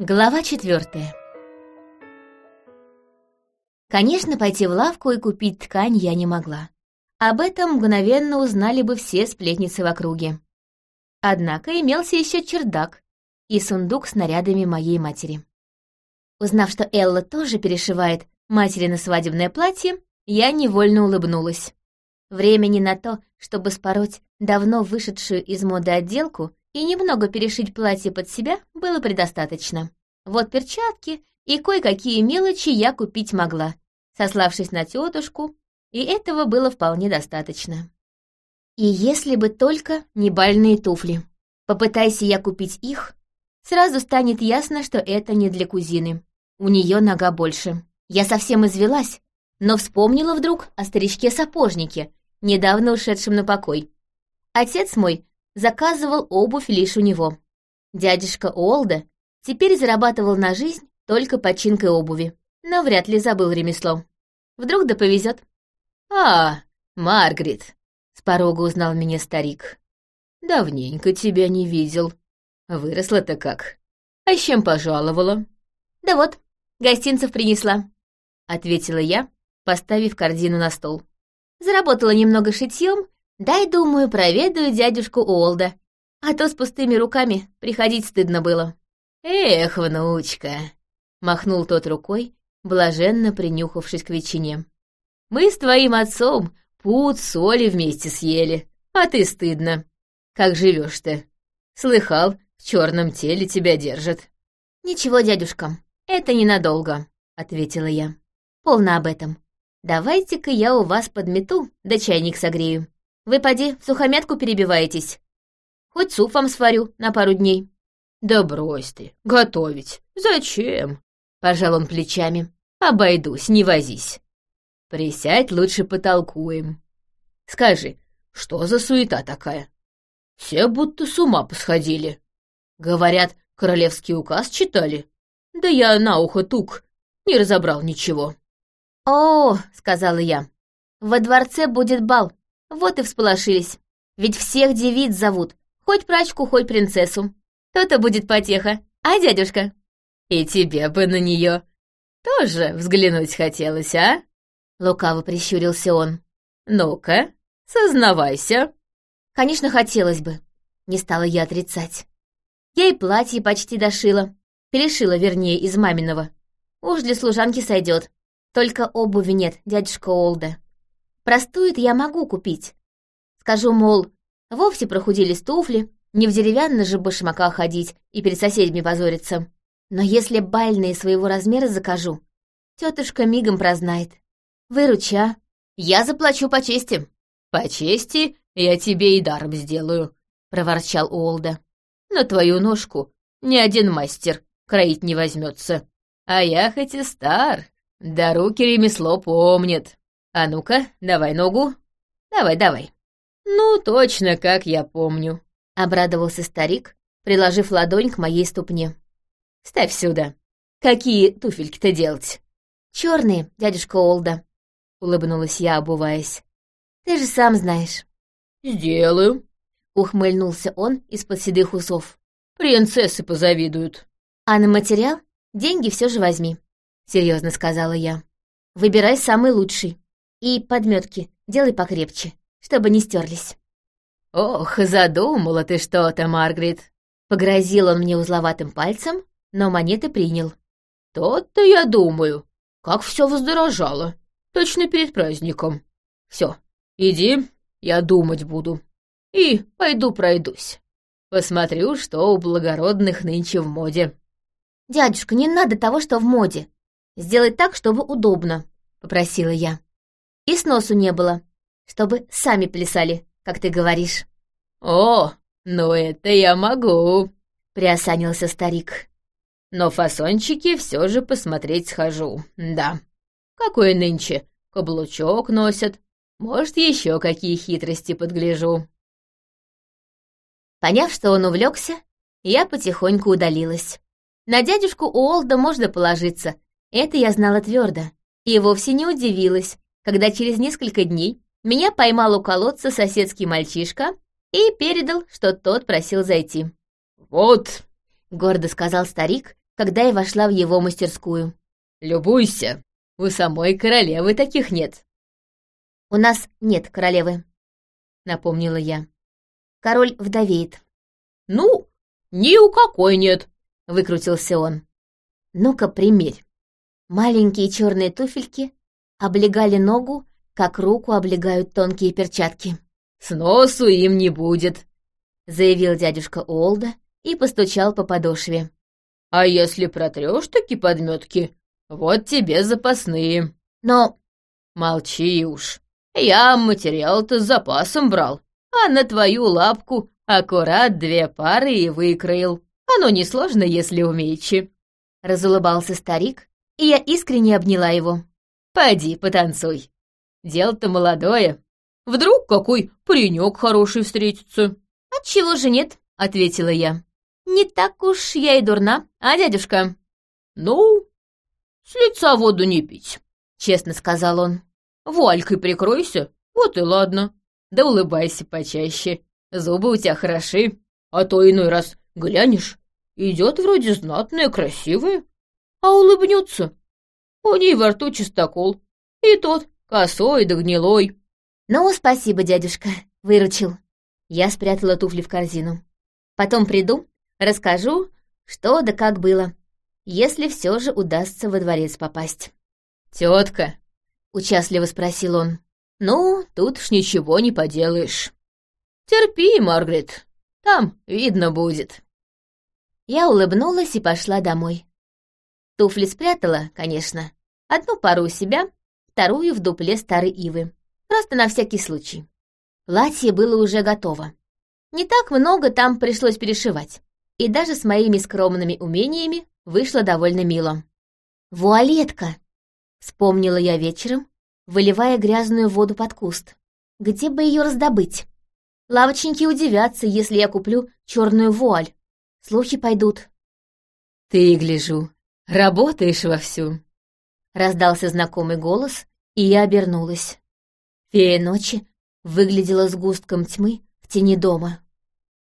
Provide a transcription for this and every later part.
Глава четвертая. Конечно, пойти в лавку и купить ткань я не могла. Об этом мгновенно узнали бы все сплетницы в округе. Однако имелся еще чердак и сундук с нарядами моей матери. Узнав, что Элла тоже перешивает матери на свадебное платье, я невольно улыбнулась. Времени на то, чтобы спороть давно вышедшую из моды отделку, и немного перешить платье под себя было предостаточно. Вот перчатки и кое-какие мелочи я купить могла, сославшись на тетушку, и этого было вполне достаточно. И если бы только не бальные туфли. Попытайся я купить их, сразу станет ясно, что это не для кузины. У нее нога больше. Я совсем извелась, но вспомнила вдруг о старичке-сапожнике, недавно ушедшем на покой. Отец мой заказывал обувь лишь у него. Дядюшка Олда теперь зарабатывал на жизнь только починкой обуви, но вряд ли забыл ремесло. Вдруг да повезет. «А, Маргарет!» — с порога узнал меня старик. «Давненько тебя не видел. Выросла-то как? А с чем пожаловала?» «Да вот, гостинцев принесла», — ответила я, поставив корзину на стол. Заработала немного шитьем Дай, думаю, проведаю дядюшку Олда, а то с пустыми руками приходить стыдно было. Эх, внучка, махнул тот рукой, блаженно принюхавшись к ветчине. Мы с твоим отцом пуд соли вместе съели, а ты стыдно. Как живешь ты? Слыхал, в черном теле тебя держат. Ничего, дядюшка, это ненадолго, ответила я. Полно об этом. Давайте-ка я у вас подмету, да чайник согрею. Вы, поди, в сухомятку перебиваетесь. Хоть суп вам сварю на пару дней». «Да брось ты, готовить. Зачем?» — пожал он плечами. «Обойдусь, не возись. Присядь, лучше потолкуем. Скажи, что за суета такая? Все будто с ума посходили. Говорят, королевский указ читали. Да я на ухо тук, не разобрал ничего». «О, — сказала я, — во дворце будет бал, вот и всполошились. Ведь всех девиц зовут, хоть прачку, хоть принцессу. То-то будет потеха, а дядюшка? И тебе бы на нее тоже взглянуть хотелось, а? Лукаво прищурился он. Ну-ка, сознавайся. Конечно, хотелось бы. Не стала я отрицать. Я и платье почти дошила. Перешила, вернее, из маминого. Уж для служанки сойдет. Только обуви нет, дядюшка Олда. Простую-то я могу купить. Скажу, мол, вовсе прохудились туфли, не в деревянных же башмаках ходить и перед соседями позориться. Но если бальные своего размера закажу, тетушка мигом прознает. Выруча. Я заплачу по чести. По чести я тебе и даром сделаю, проворчал Уолда. На твою ножку ни один мастер кроить не возьмется. А я хоть и стар, да руки ремесло помнят. А ну-ка, давай ногу. Давай, давай. Ну, точно, как я помню. Обрадовался старик, приложив ладонь к моей ступне. Ставь сюда. Какие туфельки-то делать? Черные, дядюшка Олда. Улыбнулась я, обуваясь. Ты же сам знаешь. Сделаю. Ухмыльнулся он из-под седых усов. Принцессы позавидуют. А на материал деньги все же возьми, серьезно сказала я. Выбирай самый лучший. И подметки делай покрепче, чтобы не стерлись. «Ох, задумала ты что-то, Маргарет!» Погрозил он мне узловатым пальцем, но монеты принял. «Тот-то я думаю, как все воздорожало, точно перед праздником. Все, иди, я думать буду. И пойду пройдусь. Посмотрю, что у благородных нынче в моде». «Дядюшка, не надо того, что в моде. Сделай так, чтобы удобно», — попросила я и сносу не было, чтобы сами плясали, как ты говоришь». «О, ну это я могу», — приосанился старик. «Но фасончики все же посмотреть схожу, да. Какой нынче? Каблучок носят. Может, еще какие хитрости подгляжу». Поняв, что он увлекся, я потихоньку удалилась. На дядюшку Уолда можно положиться, это я знала твердо, и вовсе не удивилась, когда через несколько дней меня поймал у колодца соседский мальчишка и передал, что тот просил зайти. «Вот», — гордо сказал старик, когда я вошла в его мастерскую. «Любуйся, у самой королевы таких нет». «У нас нет королевы», — напомнила я. «Король вдовеет». «Ну, ни у какой нет», — выкрутился он. «Ну-ка, примерь». Маленькие черные туфельки облегали ногу, как руку облегают тонкие перчатки. «Сносу им не будет», — заявил дядюшка Олда и постучал по подошве. «А если протрешь таки подметки, вот тебе запасные». «Но...» «Молчи уж. Я материал-то с запасом брал, а на твою лапку аккурат две пары и выкроил. Оно несложно, если умеете». Разулыбался старик, и я искренне обняла его. «Поди, потанцуй. Дело-то молодое. Вдруг какой паренек хороший встретится?» «Отчего же нет?» — ответила я. «Не так уж я и дурна, а, дядюшка?» «Ну, с лица воду не пить», — честно сказал он. «Вуалькой прикройся, вот и ладно. Да улыбайся почаще. Зубы у тебя хороши, а то иной раз глянешь, идет вроде знатная, красивая, а улыбнется. У ней во рту чистокол, и тот косой да гнилой». «Ну, спасибо, дядюшка, выручил». Я спрятала туфли в корзину. Потом приду, расскажу, что да как было, если все же удастся во дворец попасть. «Тетка», — участливо спросил он, — «ну, тут ж ничего не поделаешь. Терпи, Маргарет, там видно будет». Я улыбнулась и пошла домой. Туфли спрятала, конечно. Одну пару у себя, вторую в дупле старой ивы. Просто на всякий случай. Платье было уже готово. Не так много там пришлось перешивать. И даже с моими скромными умениями вышло довольно мило. «Вуалетка!» — вспомнила я вечером, выливая грязную воду под куст. «Где бы ее раздобыть? Лавочники удивятся, если я куплю черную вуаль. Слухи пойдут». «Ты, гляжу, работаешь вовсю!» Раздался знакомый голос, и я обернулась. Фея ночи выглядела сгустком тьмы в тени дома.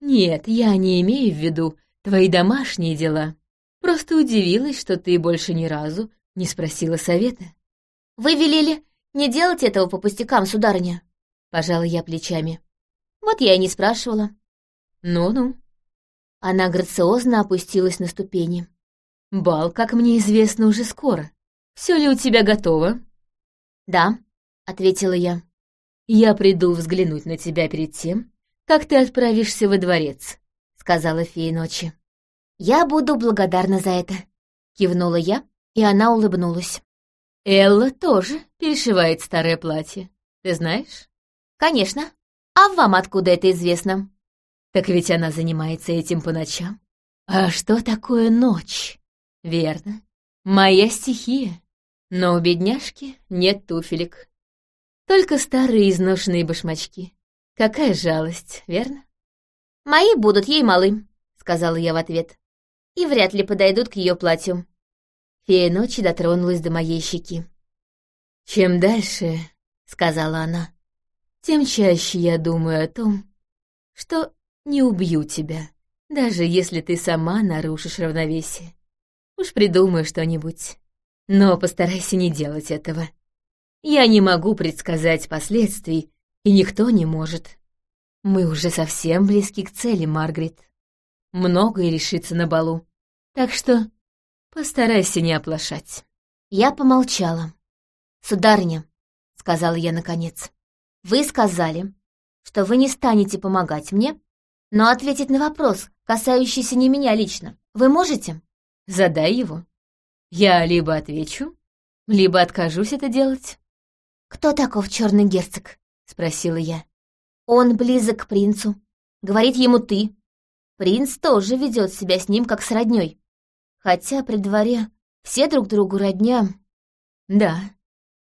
«Нет, я не имею в виду твои домашние дела. Просто удивилась, что ты больше ни разу не спросила совета». «Вы велели не делать этого по пустякам, сударыня?» Пожала я плечами. «Вот я и не спрашивала». «Ну-ну». Она грациозно опустилась на ступени. «Бал, как мне известно, уже скоро. Все ли у тебя готово?» «Да», — ответила я. «Я приду взглянуть на тебя перед тем, как ты отправишься во дворец», — сказала фея ночи. «Я буду благодарна за это», — кивнула я, и она улыбнулась. «Элла тоже перешивает старое платье, ты знаешь?» «Конечно. А вам откуда это известно?» «Так ведь она занимается этим по ночам. А что такое ночь? Верно, моя стихия. Но у бедняжки нет туфелек. Только старые изношенные башмачки. Какая жалость, верно? «Мои будут ей малы», — сказала я в ответ. «И вряд ли подойдут к ее платью». Фея ночи дотронулась до моей щеки. «Чем дальше, — сказала она, — тем чаще я думаю о том, что не убью тебя, даже если ты сама нарушишь равновесие. Уж придумай что-нибудь. Но постарайся не делать этого. Я не могу предсказать последствий, и никто не может. Мы уже совсем близки к цели, Маргарет. Многое решится на балу, так что постарайся не оплошать. Я помолчала. «Сударыня», — сказала я наконец, — «вы сказали, что вы не станете помогать мне, но ответить на вопрос, касающийся не меня лично, вы можете?» «Задай его. Я либо отвечу, либо откажусь это делать». «Кто таков черный герцог?» — спросила я. «Он близок к принцу. Говорит ему ты. Принц тоже ведет себя с ним как с роднёй. Хотя при дворе все друг другу родня». «Да,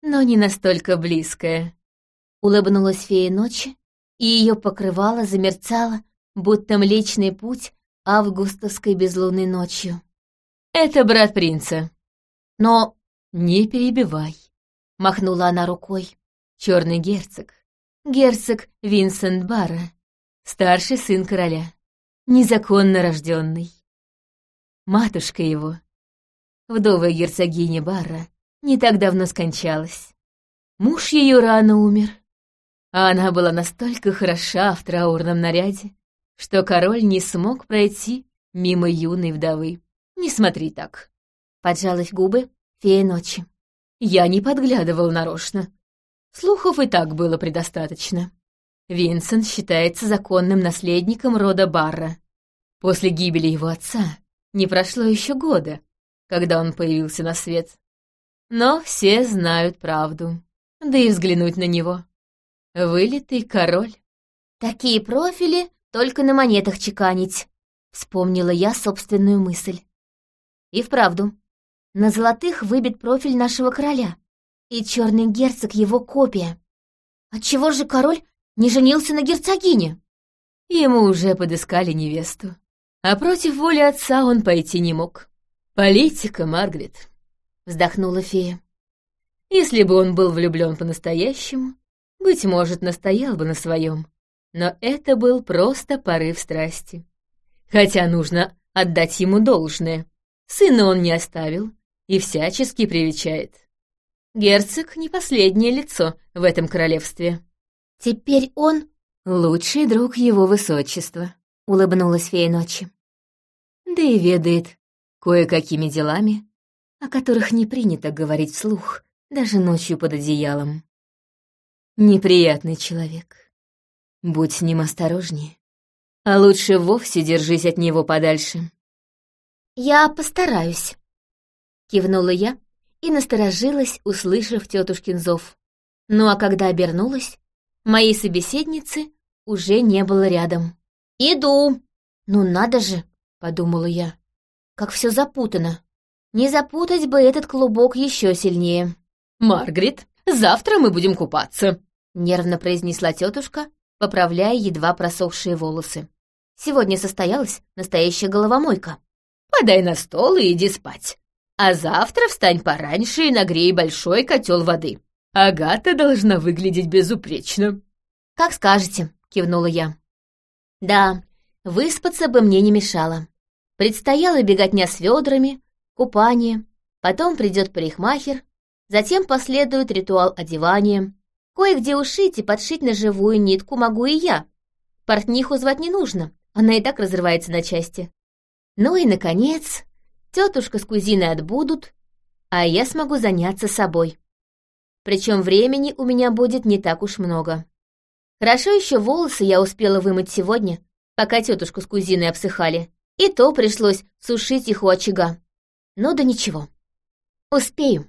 но не настолько близкая». Улыбнулась фея ночи, и ее покрывало замерцало, будто Млечный Путь августовской безлунной ночью. «Это брат принца». «Но...» «Не перебивай», — махнула она рукой. «Черный герцог. Герцог Винсент Барра, старший сын короля, незаконно рожденный. Матушка его вдовая герцогиня Барра, не так давно скончалась. Муж ее рано умер, а она была настолько хороша в траурном наряде, что король не смог пройти мимо юной вдовы. Не смотри так. Поджалась губы фея ночи. Я не подглядывал нарочно. Слухов и так было предостаточно. Винсент считается законным наследником рода Барра. После гибели его отца не прошло еще года, когда он появился на свет. Но все знают правду, да и взглянуть на него. Вылитый король. Такие профили только на монетах чеканить, вспомнила я собственную мысль. И вправду, на золотых выбит профиль нашего короля, и черный герцог его копия. Отчего же король не женился на герцогине? Ему уже подыскали невесту. А против воли отца он пойти не мог. Политика, Маргарет, вздохнула фея. Если бы он был влюблен по-настоящему, быть может, настоял бы на своем. Но это был просто порыв страсти. Хотя нужно отдать ему должное. Сына он не оставил, и всячески привечает. Герцог — не последнее лицо в этом королевстве. Теперь он — лучший друг его высочества, — улыбнулась фея ночи. Да и ведает кое-какими делами, о которых не принято говорить вслух, даже ночью под одеялом. Неприятный человек. Будь с ним осторожнее. А лучше вовсе держись от него подальше. «Я постараюсь», Кивнула я и насторожилась, услышав тетушкин зов. Ну а когда обернулась, моей собеседницы уже не было рядом. «Иду!» «Ну надо же!» — подумала я. «Как все запутано. Не запутать бы этот клубок еще сильнее». «Маргарет, завтра мы будем купаться», — нервно произнесла тетушка, поправляя едва просохшие волосы. Сегодня состоялась настоящая головомойка. «Подай на стол и иди спать. А завтра встань пораньше и нагрей большой котел воды. Агата должна выглядеть безупречно». «Как скажете», — кивнула я. «Да, выспаться бы мне не мешало. Предстояло беготня с ведрами, купание, потом придет парикмахер, затем последует ритуал одевания. Кое-где ушить и подшить на живую нитку могу и я. Портниху звать не нужно, она и так разрывается на части. Ну и, наконец, Тетушка с кузиной отбудут, а я смогу заняться собой. Причем времени у меня будет не так уж много. Хорошо еще волосы я успела вымыть сегодня, пока тетушка с кузиной обсыхали, и то пришлось сушить их у очага. Ну да ничего. Успею.